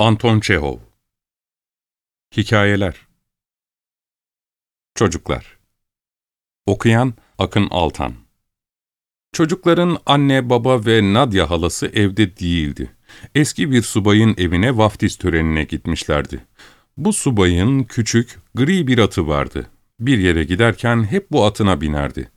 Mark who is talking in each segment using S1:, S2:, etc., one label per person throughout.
S1: Anton Çehov Hikayeler Çocuklar Okuyan Akın Altan Çocukların anne, baba ve Nadia halası evde değildi. Eski bir subayın evine vaftiz törenine gitmişlerdi. Bu subayın küçük, gri bir atı vardı. Bir yere giderken hep bu atına binerdi.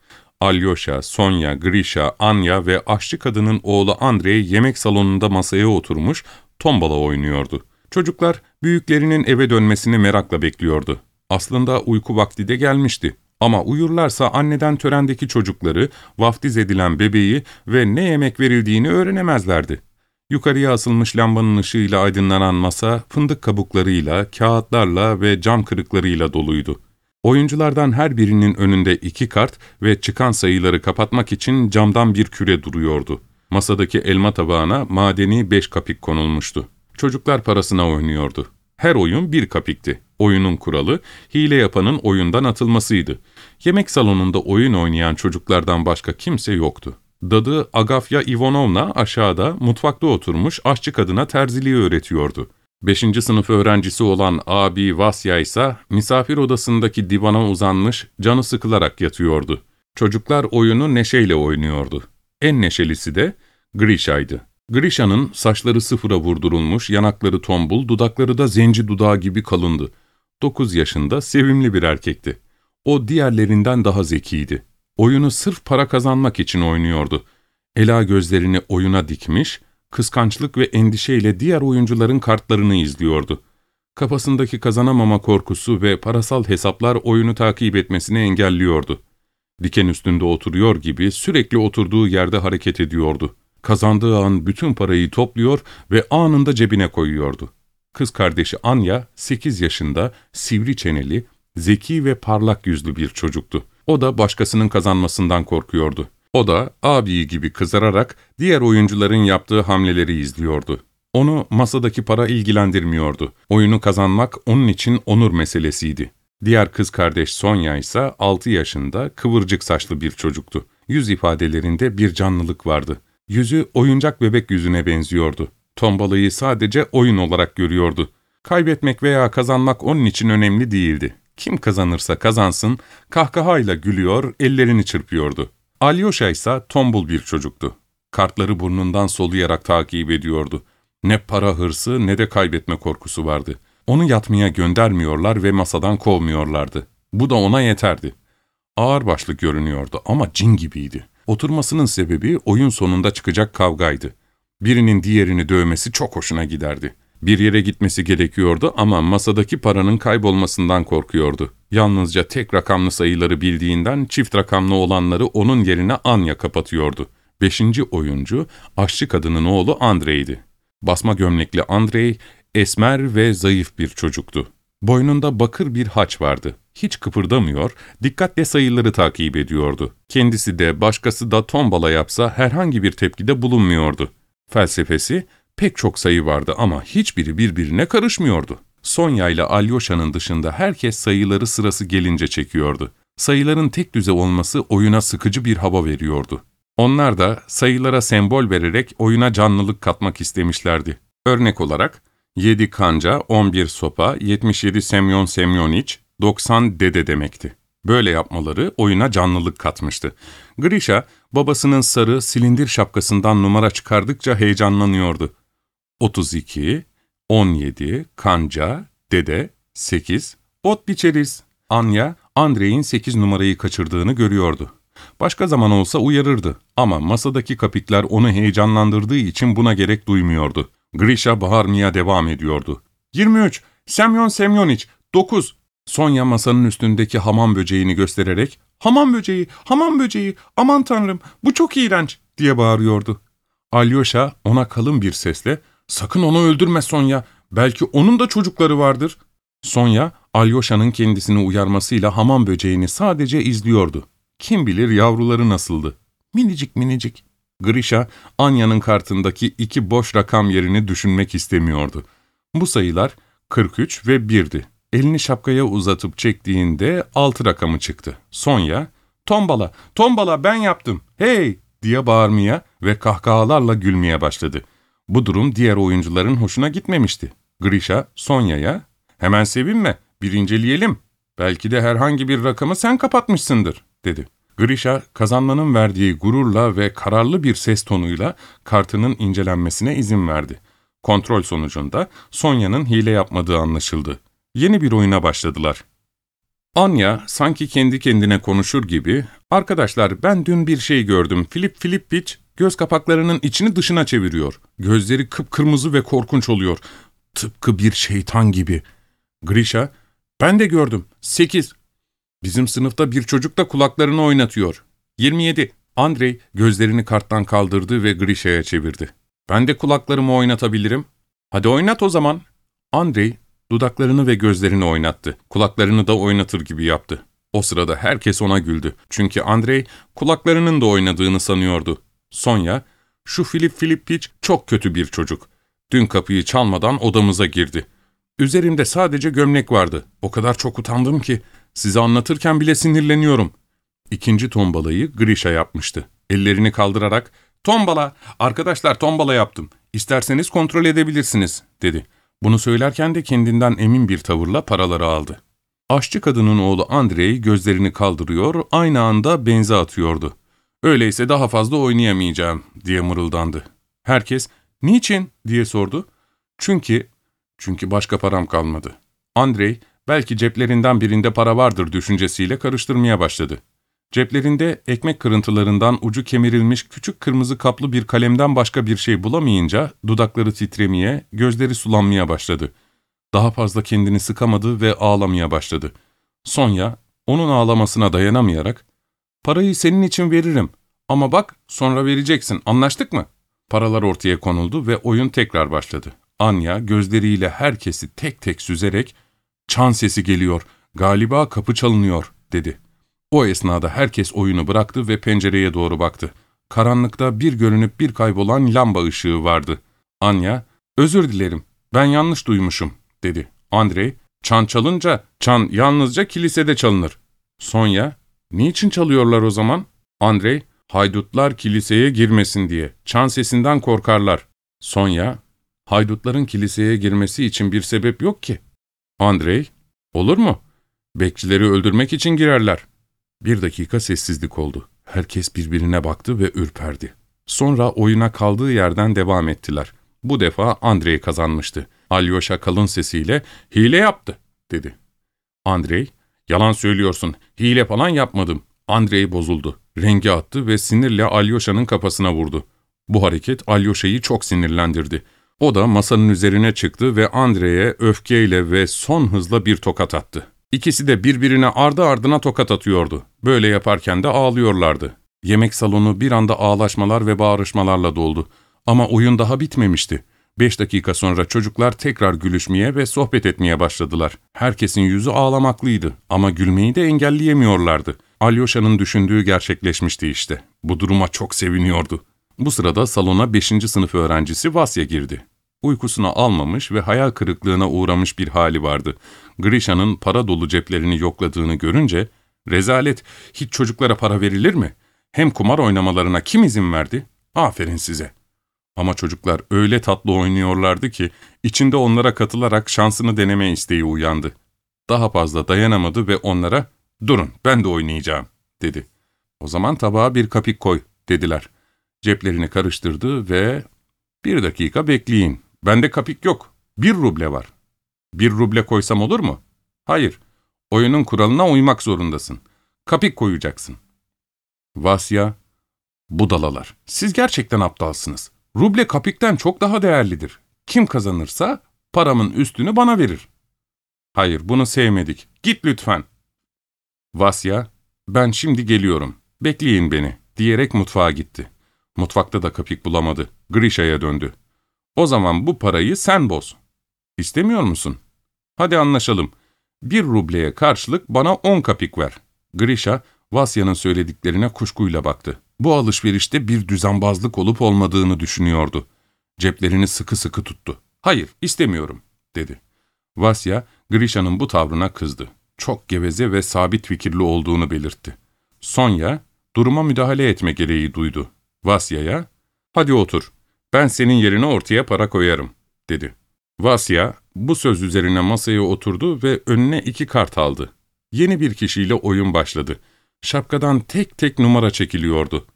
S1: Alyosha, Sonya, Grisha, Anya ve aşçı kadının oğlu Andrei yemek salonunda masaya oturmuş, tombala oynuyordu. Çocuklar büyüklerinin eve dönmesini merakla bekliyordu. Aslında uyku vakti de gelmişti. Ama uyurlarsa anneden törendeki çocukları, vaftiz edilen bebeği ve ne yemek verildiğini öğrenemezlerdi. Yukarıya asılmış lambanın ışığıyla aydınlanan masa, fındık kabuklarıyla, kağıtlarla ve cam kırıklarıyla doluydu. Oyunculardan her birinin önünde iki kart ve çıkan sayıları kapatmak için camdan bir küre duruyordu. Masadaki elma tabağına madeni beş kapik konulmuştu. Çocuklar parasına oynuyordu. Her oyun bir kapikti. Oyunun kuralı, hile yapanın oyundan atılmasıydı. Yemek salonunda oyun oynayan çocuklardan başka kimse yoktu. Dadı Agafya Ivanovna aşağıda mutfakta oturmuş aşçı kadına terziliği öğretiyordu. Beşinci sınıf öğrencisi olan abi Vasya ise misafir odasındaki divana uzanmış, canı sıkılarak yatıyordu. Çocuklar oyunu neşeyle oynuyordu. En neşelisi de Grisha'ydı. Grisha'nın saçları sıfıra vurdurulmuş, yanakları tombul, dudakları da zenci dudağı gibi kalındı. Dokuz yaşında sevimli bir erkekti. O diğerlerinden daha zekiydi. Oyunu sırf para kazanmak için oynuyordu. Ela gözlerini oyuna dikmiş, kıskançlık ve endişeyle diğer oyuncuların kartlarını izliyordu. Kafasındaki kazanamama korkusu ve parasal hesaplar oyunu takip etmesini engelliyordu. Diken üstünde oturuyor gibi sürekli oturduğu yerde hareket ediyordu. Kazandığı an bütün parayı topluyor ve anında cebine koyuyordu. Kız kardeşi Anya, 8 yaşında, sivri çeneli, zeki ve parlak yüzlü bir çocuktu. O da başkasının kazanmasından korkuyordu. O da abi gibi kızararak diğer oyuncuların yaptığı hamleleri izliyordu. Onu masadaki para ilgilendirmiyordu. Oyunu kazanmak onun için onur meselesiydi. Diğer kız kardeş Sonya ise 6 yaşında kıvırcık saçlı bir çocuktu. Yüz ifadelerinde bir canlılık vardı. Yüzü oyuncak bebek yüzüne benziyordu. Tombalayı sadece oyun olarak görüyordu. Kaybetmek veya kazanmak onun için önemli değildi. Kim kazanırsa kazansın, kahkahayla gülüyor, ellerini çırpıyordu. Alyosha ise tombul bir çocuktu. Kartları burnundan soluyarak takip ediyordu. Ne para hırsı ne de kaybetme korkusu vardı. Onu yatmaya göndermiyorlar ve masadan kovmuyorlardı. Bu da ona yeterdi. Ağırbaşlı görünüyordu ama cin gibiydi. Oturmasının sebebi oyun sonunda çıkacak kavgaydı. Birinin diğerini dövmesi çok hoşuna giderdi. Bir yere gitmesi gerekiyordu ama masadaki paranın kaybolmasından korkuyordu. Yalnızca tek rakamlı sayıları bildiğinden çift rakamlı olanları onun yerine Anya kapatıyordu. Beşinci oyuncu, aşçı kadının oğlu Andrei'di. Basma gömlekli Andrei, esmer ve zayıf bir çocuktu. Boynunda bakır bir haç vardı. Hiç kıpırdamıyor, dikkatle sayıları takip ediyordu. Kendisi de başkası da tombala yapsa herhangi bir tepkide bulunmuyordu. Felsefesi, pek çok sayı vardı ama hiçbiri birbirine karışmıyordu. Sonya ile Alyosha'nın dışında herkes sayıları sırası gelince çekiyordu. Sayıların tek düze olması oyuna sıkıcı bir hava veriyordu. Onlar da sayılara sembol vererek oyuna canlılık katmak istemişlerdi. Örnek olarak 7 kanca, 11 sopa, 77 semyon semyoniç, 90 dede demekti. Böyle yapmaları oyuna canlılık katmıştı. Grisha, babasının sarı silindir şapkasından numara çıkardıkça heyecanlanıyordu. 32, 17, kanca, dede, 8, ot biçeriz. Anya, Andrei'in 8 numarayı kaçırdığını görüyordu. Başka zaman olsa uyarırdı ama masadaki kapikler onu heyecanlandırdığı için buna gerek duymuyordu. Grisha bağırmaya devam ediyordu. 23, Semyon Semyoniç, 9. Sonya masanın üstündeki hamam böceğini göstererek, ''Hamam böceği, hamam böceği, aman tanrım, bu çok iğrenç.'' diye bağırıyordu. Alyosha ona kalın bir sesle, ''Sakın onu öldürme Sonya, belki onun da çocukları vardır.'' Sonya, Alyosha'nın kendisini uyarmasıyla hamam böceğini sadece izliyordu. Kim bilir yavruları nasıldı? Minicik minicik. Grisha, Anya'nın kartındaki iki boş rakam yerini düşünmek istemiyordu. Bu sayılar 43 ve 1'di. Elini şapkaya uzatıp çektiğinde altı rakamı çıktı. Sonya, ''Tombala, tombala ben yaptım, hey!'' diye bağırmaya ve kahkahalarla gülmeye başladı. Bu durum diğer oyuncuların hoşuna gitmemişti. Grisha, Sonya'ya, ''Hemen sevinme, bir inceleyelim. Belki de herhangi bir rakamı sen kapatmışsındır.'' dedi. Grisha, kazanmanın verdiği gururla ve kararlı bir ses tonuyla kartının incelenmesine izin verdi. Kontrol sonucunda Sonya'nın hile yapmadığı anlaşıldı. Yeni bir oyuna başladılar. Anya sanki kendi kendine konuşur gibi, ''Arkadaşlar ben dün bir şey gördüm. Filip Filippiç göz kapaklarının içini dışına çeviriyor. Gözleri kıpkırmızı ve korkunç oluyor. Tıpkı bir şeytan gibi.'' Grisha, ''Ben de gördüm. Sekiz. Bizim sınıfta bir çocuk da kulaklarını oynatıyor. 27. Andrei gözlerini karttan kaldırdı ve Grisha'ya çevirdi. Ben de kulaklarımı oynatabilirim. Hadi oynat o zaman. Andrei dudaklarını ve gözlerini oynattı. Kulaklarını da oynatır gibi yaptı. O sırada herkes ona güldü. Çünkü Andrei kulaklarının da oynadığını sanıyordu. Sonya, şu Filip Filippiç çok kötü bir çocuk. Dün kapıyı çalmadan odamıza girdi. Üzerimde sadece gömlek vardı. O kadar çok utandım ki Size anlatırken bile sinirleniyorum. İkinci tombalayı Grisha yapmıştı. Ellerini kaldırarak, ''Tombala, arkadaşlar tombala yaptım. İsterseniz kontrol edebilirsiniz.'' dedi. Bunu söylerken de kendinden emin bir tavırla paraları aldı. Aşçı kadının oğlu Andrei gözlerini kaldırıyor, aynı anda benze atıyordu. ''Öyleyse daha fazla oynayamayacağım.'' diye mırıldandı. Herkes, ''Niçin?'' diye sordu. ''Çünkü, çünkü başka param kalmadı.'' Andrei, belki ceplerinden birinde para vardır düşüncesiyle karıştırmaya başladı. Ceplerinde ekmek kırıntılarından ucu kemirilmiş küçük kırmızı kaplı bir kalemden başka bir şey bulamayınca dudakları titremeye, gözleri sulanmaya başladı. Daha fazla kendini sıkamadı ve ağlamaya başladı. Sonya, onun ağlamasına dayanamayarak, ''Parayı senin için veririm ama bak sonra vereceksin, anlaştık mı?'' Paralar ortaya konuldu ve oyun tekrar başladı. Anya gözleriyle herkesi tek tek süzerek Çan sesi geliyor, galiba kapı çalınıyor, dedi. O esnada herkes oyunu bıraktı ve pencereye doğru baktı. Karanlıkta bir görünüp bir kaybolan lamba ışığı vardı. Anya, özür dilerim, ben yanlış duymuşum, dedi. Andrei, çan çalınca, çan yalnızca kilisede çalınır. Sonya, niçin çalıyorlar o zaman? Andrei, haydutlar kiliseye girmesin diye, çan sesinden korkarlar. Sonya, haydutların kiliseye girmesi için bir sebep yok ki. Andrei, olur mu? Bekçileri öldürmek için girerler. Bir dakika sessizlik oldu. Herkes birbirine baktı ve ürperdi. Sonra oyuna kaldığı yerden devam ettiler. Bu defa Andrei kazanmıştı. Alyosha kalın sesiyle hile yaptı dedi. Andrei, yalan söylüyorsun, hile falan yapmadım. Andrei bozuldu. Rengi attı ve sinirle Alyosha'nın kafasına vurdu. Bu hareket Alyosha'yı çok sinirlendirdi. O da masanın üzerine çıktı ve Andre'ye öfkeyle ve son hızla bir tokat attı. İkisi de birbirine ardı ardına tokat atıyordu. Böyle yaparken de ağlıyorlardı. Yemek salonu bir anda ağlaşmalar ve bağırışmalarla doldu. Ama oyun daha bitmemişti. Beş dakika sonra çocuklar tekrar gülüşmeye ve sohbet etmeye başladılar. Herkesin yüzü ağlamaklıydı ama gülmeyi de engelleyemiyorlardı. Alyosha'nın düşündüğü gerçekleşmişti işte. Bu duruma çok seviniyordu. Bu sırada salona 5. sınıf öğrencisi Vasya girdi. Uykusunu almamış ve hayal kırıklığına uğramış bir hali vardı. Grisha'nın para dolu ceplerini yokladığını görünce, ''Rezalet, hiç çocuklara para verilir mi? Hem kumar oynamalarına kim izin verdi? Aferin size.'' Ama çocuklar öyle tatlı oynuyorlardı ki, içinde onlara katılarak şansını deneme isteği uyandı. Daha fazla dayanamadı ve onlara, ''Durun, ben de oynayacağım.'' dedi. ''O zaman tabağa bir kapik koy.'' dediler. Ceplerini karıştırdı ve ''Bir dakika bekleyin. Bende kapik yok. Bir ruble var. Bir ruble koysam olur mu? Hayır. Oyunun kuralına uymak zorundasın. Kapik koyacaksın. Vasya, budalalar. Siz gerçekten aptalsınız. Ruble kapikten çok daha değerlidir. Kim kazanırsa paramın üstünü bana verir. Hayır, bunu sevmedik. Git lütfen. Vasya, ben şimdi geliyorum. Bekleyin beni, diyerek mutfağa gitti. Mutfakta da kapik bulamadı. Grisha'ya döndü. O zaman bu parayı sen boz. İstemiyor musun? Hadi anlaşalım. Bir rubleye karşılık bana on kapik ver. Grisha, Vasya'nın söylediklerine kuşkuyla baktı. Bu alışverişte bir düzenbazlık olup olmadığını düşünüyordu. Ceplerini sıkı sıkı tuttu. Hayır, istemiyorum, dedi. Vasya, Grisha'nın bu tavrına kızdı. Çok geveze ve sabit fikirli olduğunu belirtti. Sonya, duruma müdahale etme gereği duydu. Vasya'ya, ''Hadi otur, ben senin yerine ortaya para koyarım.'' dedi. Vasya bu söz üzerine masaya oturdu ve önüne iki kart aldı. Yeni bir kişiyle oyun başladı. Şapkadan tek tek numara çekiliyordu.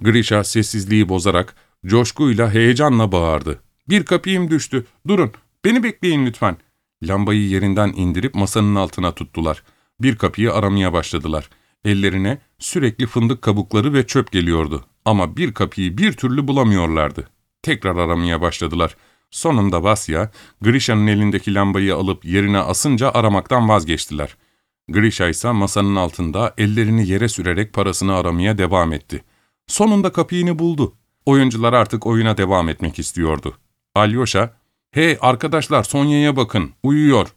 S1: Grisha sessizliği bozarak, coşkuyla, heyecanla bağırdı. ''Bir kapıyım düştü, durun, beni bekleyin lütfen.'' Lambayı yerinden indirip masanın altına tuttular. Bir kapıyı aramaya başladılar. Ellerine sürekli fındık kabukları ve çöp geliyordu. Ama bir kapıyı bir türlü bulamıyorlardı. Tekrar aramaya başladılar. Sonunda Vasya, Grisha'nın elindeki lambayı alıp yerine asınca aramaktan vazgeçtiler. Grisha ise masanın altında ellerini yere sürerek parasını aramaya devam etti. Sonunda kapıyını buldu. Oyuncular artık oyuna devam etmek istiyordu. Alyosha, ''Hey arkadaşlar Sonya'ya bakın, uyuyor.''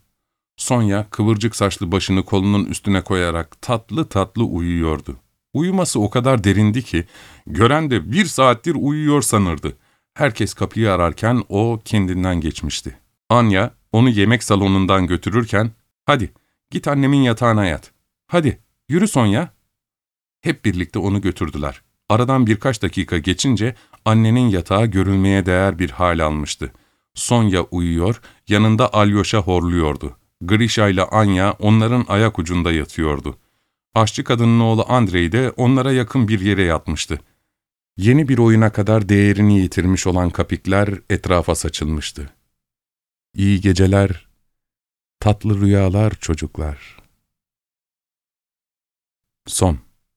S1: Sonya kıvırcık saçlı başını kolunun üstüne koyarak tatlı tatlı uyuyordu. Uyuması o kadar derindi ki, gören de bir saattir uyuyor sanırdı. Herkes kapıyı ararken o kendinden geçmişti. Anya onu yemek salonundan götürürken, ''Hadi git annemin yatağına yat. Hadi yürü Sonya.'' Hep birlikte onu götürdüler. Aradan birkaç dakika geçince annenin yatağı görülmeye değer bir hal almıştı. Sonya uyuyor, yanında Alyosha horluyordu. Grisha ile Anya onların ayak ucunda yatıyordu. Aşçı kadının oğlu Andrei de onlara yakın bir yere yatmıştı. Yeni bir oyuna kadar değerini yitirmiş olan kapikler etrafa saçılmıştı. İyi geceler, tatlı rüyalar çocuklar. Son